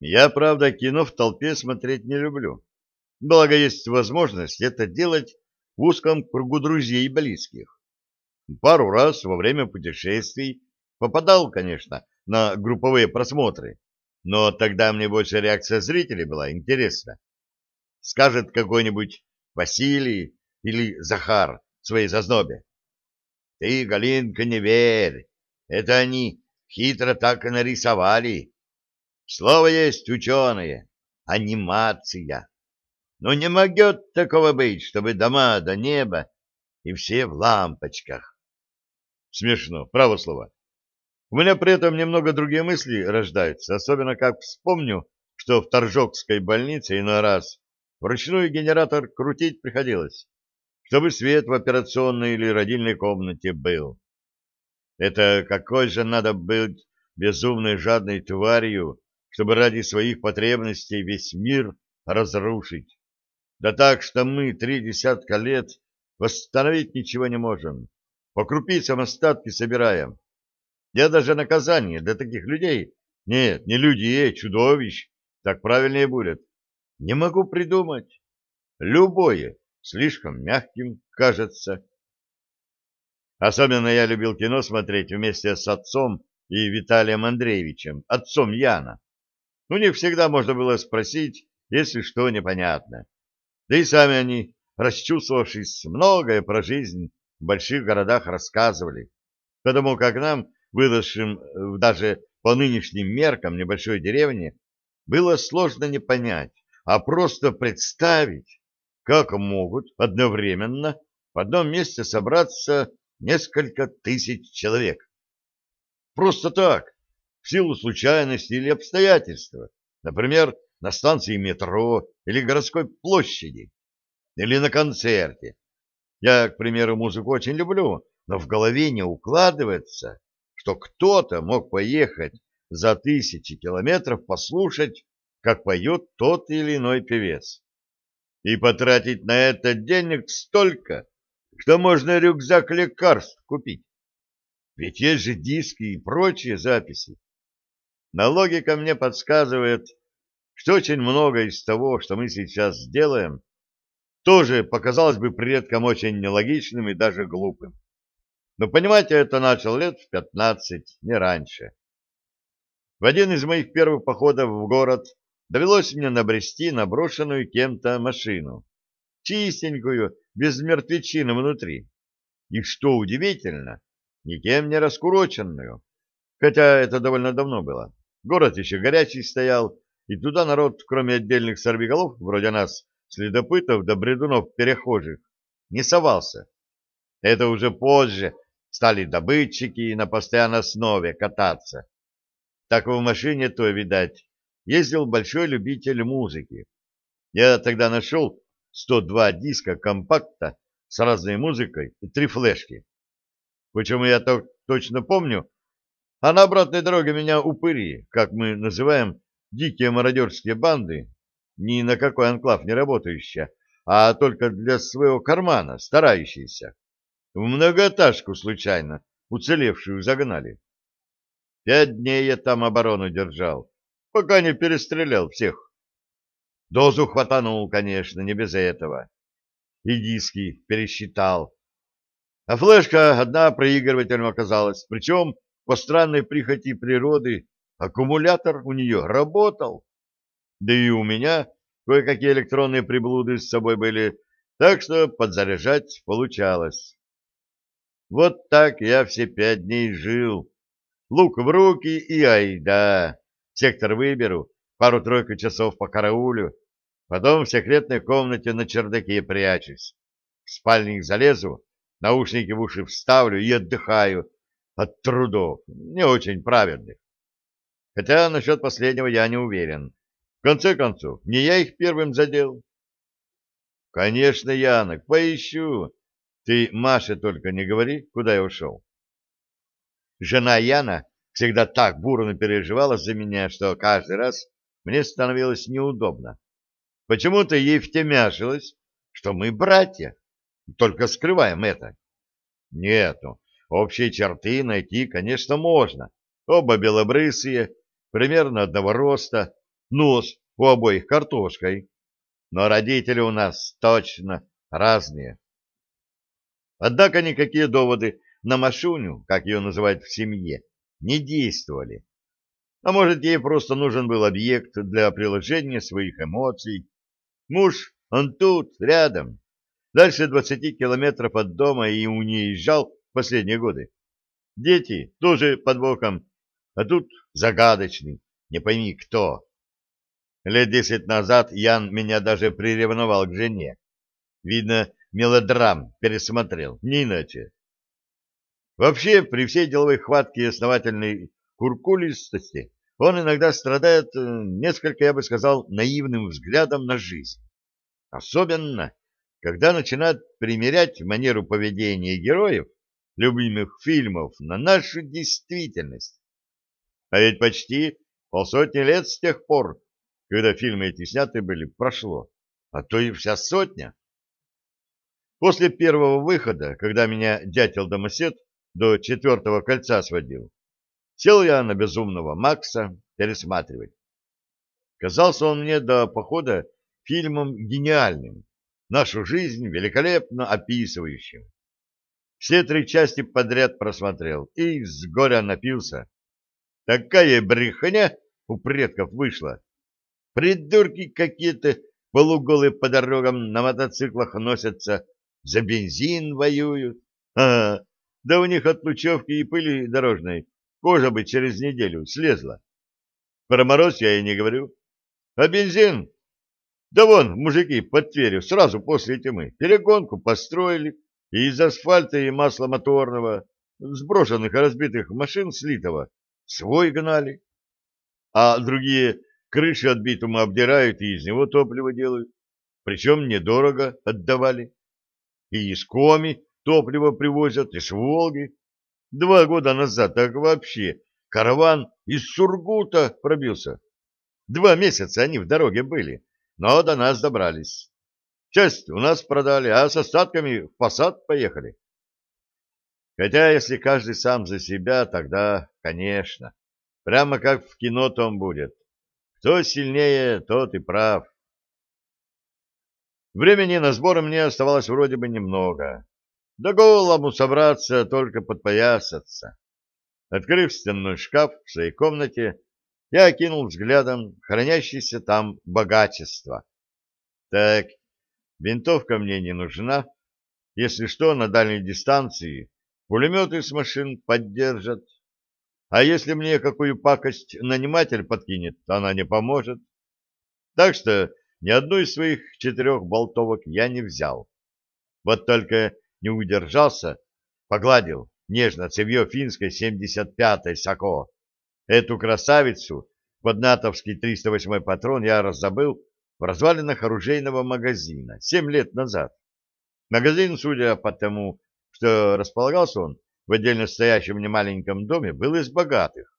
Я, правда, кино в толпе смотреть не люблю. Благо есть возможность это делать в узком кругу друзей и близких. Пару раз во время путешествий попадал, конечно, на групповые просмотры, но тогда мне больше реакция зрителей была интересна. Скажет какой-нибудь Василий или Захар в своей зазнобе. Ты, Галинка, не верь. Это они хитро так и нарисовали. Слово есть ученые. Анимация. Но не могет такого быть, чтобы дома до неба и все в лампочках. Смешно, право слово. У меня при этом немного другие мысли рождаются, особенно как вспомню, что в Торжокской больнице иной раз вручную генератор крутить приходилось, чтобы свет в операционной или родильной комнате был. Это какой же надо быть безумной жадной тварью, чтобы ради своих потребностей весь мир разрушить. Да так, что мы три десятка лет восстановить ничего не можем. По крупицам остатки собираем. Я даже наказание для таких людей, нет, не людей, чудовищ, так правильнее будет, не могу придумать. Любое слишком мягким кажется. Особенно я любил кино смотреть вместе с отцом и Виталием Андреевичем, отцом Яна. У них всегда можно было спросить, если что непонятно. Да и сами они, расчувствовавшись, многое про жизнь в больших городах рассказывали, потому как нам выросшим э, даже по нынешним меркам небольшой деревни, было сложно не понять, а просто представить, как могут одновременно в одном месте собраться несколько тысяч человек. Просто так, в силу случайности или обстоятельства, например, на станции метро или городской площади, или на концерте. Я, к примеру, музыку очень люблю, но в голове не укладывается, что кто-то мог поехать за тысячи километров послушать, как поет тот или иной певец, и потратить на это денег столько, что можно рюкзак лекарств купить. Ведь есть же диски и прочие записи. Но логика мне подсказывает, что очень много из того, что мы сейчас сделаем, тоже показалось бы предкам очень нелогичным и даже глупым. Но понимать я это начал лет в пятнадцать, не раньше. В один из моих первых походов в город довелось мне набрести на брошенную кем-то машину. Чистенькую, без мертвечины внутри. И что удивительно, никем не раскуроченную. Хотя это довольно давно было. Город еще горячий стоял, и туда народ, кроме отдельных сорвиголов, вроде нас, следопытов да бредунов-перехожих, не совался. Это уже позже, стали добытчики на постоянной основе кататься. Так в машине то, видать, ездил большой любитель музыки. Я тогда нашел 102 диска компакта с разной музыкой и три флешки. Почему я так точно помню, а на обратной дороге меня упыри, как мы называем, дикие мародерские банды, ни на какой анклав не работающие, а только для своего кармана старающиеся. В многоэтажку случайно, уцелевшую, загнали. Пять дней я там оборону держал, пока не перестрелял всех. Дозу хватанул, конечно, не без этого. И диски пересчитал. А флешка одна проигрывателем оказалась, причем по странной прихоти природы аккумулятор у нее работал. Да и у меня кое-какие электронные приблуды с собой были, так что подзаряжать получалось. Вот так я все пять дней жил. Лук в руки и айда. Сектор выберу, пару-тройку часов по караулю, потом в секретной комнате на чердаке прячусь. В спальник залезу, наушники в уши вставлю и отдыхаю от трудов, не очень праведных. Хотя насчет последнего я не уверен. В конце концов, не я их первым задел. Конечно, Янок, поищу. Ты Маше только не говори, куда я ушел. Жена Яна всегда так бурно переживала за меня, что каждый раз мне становилось неудобно. Почему-то ей втемяшилось, что мы братья, только скрываем это. Нет, ну, общие черты найти, конечно, можно. Оба белобрысые, примерно одного роста, нос у обоих картошкой. Но родители у нас точно разные. Однако никакие доводы на Машуню, как ее называют в семье, не действовали. А может, ей просто нужен был объект для приложения своих эмоций. Муж, он тут, рядом, дальше двадцати километров от дома и у нее езжал последние годы. Дети тоже под боком, а тут загадочный, не пойми кто. Лет десять назад Ян меня даже приревновал к жене. Видно, мелодрам пересмотрел, не иначе. Вообще, при всей деловой хватке и основательной куркулистости, он иногда страдает э, несколько, я бы сказал, наивным взглядом на жизнь. Особенно, когда начинает примерять манеру поведения героев любимых фильмов на нашу действительность. А ведь почти полсотни лет с тех пор, когда фильмы эти сняты были, прошло, а то и вся сотня. После первого выхода, когда меня дятел-домосед до четвертого кольца сводил, сел я на безумного Макса пересматривать. Казался он мне до похода фильмом гениальным, нашу жизнь великолепно описывающим. Все три части подряд просмотрел и с горя напился. Такая брехня у предков вышла. Придурки какие-то полуголые по дорогам на мотоциклах носятся, за бензин воюют. А, да у них от лучевки и пыли дорожной кожа бы через неделю слезла. Про мороз я и не говорю. А бензин? Да вон, мужики под Тверью сразу после тьмы перегонку построили из асфальта и масла моторного, сброшенных и разбитых машин слитого, свой гнали. А другие крыши от битума обдирают и из него топливо делают. Причем недорого отдавали. И из Коми топливо привозят, и с Волги. Два года назад так вообще караван из Сургута пробился. Два месяца они в дороге были, но до нас добрались. Часть у нас продали, а с остатками в посад поехали. Хотя, если каждый сам за себя, тогда, конечно, прямо как в кино том будет. Кто сильнее, тот и прав. Времени на сборы мне оставалось вроде бы немного. Да голому собраться, только подпоясаться. Открыв стенной шкаф в своей комнате, я окинул взглядом хранящееся там богачество. Так, винтовка мне не нужна. Если что, на дальней дистанции пулеметы с машин поддержат. А если мне какую пакость наниматель подкинет, она не поможет. Так что ни одну из своих четырех болтовок я не взял. Вот только не удержался, погладил нежно цевье финской 75-й Сако. Эту красавицу под натовский 308 патрон я разобыл в развалинах оружейного магазина семь лет назад. Магазин, судя по тому, что располагался он в отдельно стоящем немаленьком доме, был из богатых.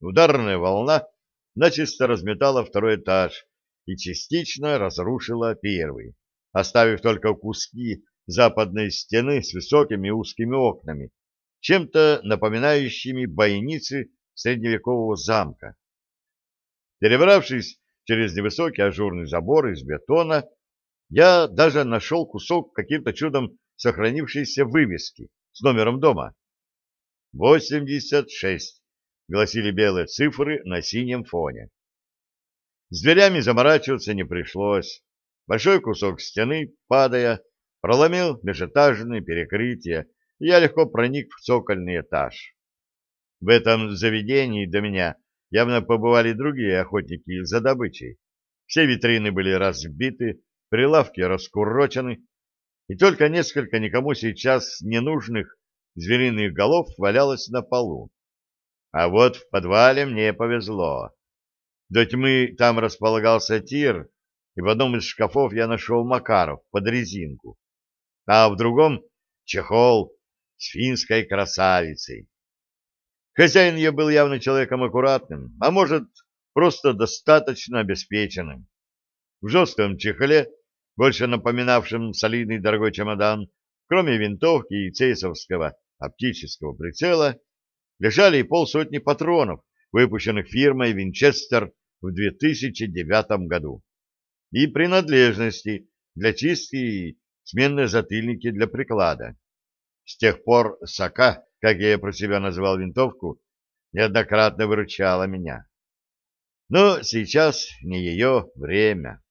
Ударная волна начисто разметала второй этаж, и частично разрушила первый, оставив только куски западной стены с высокими узкими окнами, чем-то напоминающими бойницы средневекового замка. Перебравшись через невысокий ажурный забор из бетона, я даже нашел кусок каким-то чудом сохранившейся вывески с номером дома. «86», — гласили белые цифры на синем фоне. С дверями заморачиваться не пришлось. Большой кусок стены, падая, проломил межэтажные перекрытия, и я легко проник в цокольный этаж. В этом заведении до меня явно побывали другие охотники за добычей. Все витрины были разбиты, прилавки раскурочены, и только несколько никому сейчас ненужных звериных голов валялось на полу. А вот в подвале мне повезло. До тьмы там располагался тир, и в одном из шкафов я нашел Макаров под резинку, а в другом — чехол с финской красавицей. Хозяин ее был явно человеком аккуратным, а может, просто достаточно обеспеченным. В жестком чехле, больше напоминавшем солидный дорогой чемодан, кроме винтовки и цейсовского оптического прицела, лежали и полсотни патронов, выпущенных фирмой Винчестер в 2009 году и принадлежности для чистки и сменные затыльники для приклада. С тех пор Сака, как я про себя называл винтовку, неоднократно выручала меня. Но сейчас не ее время.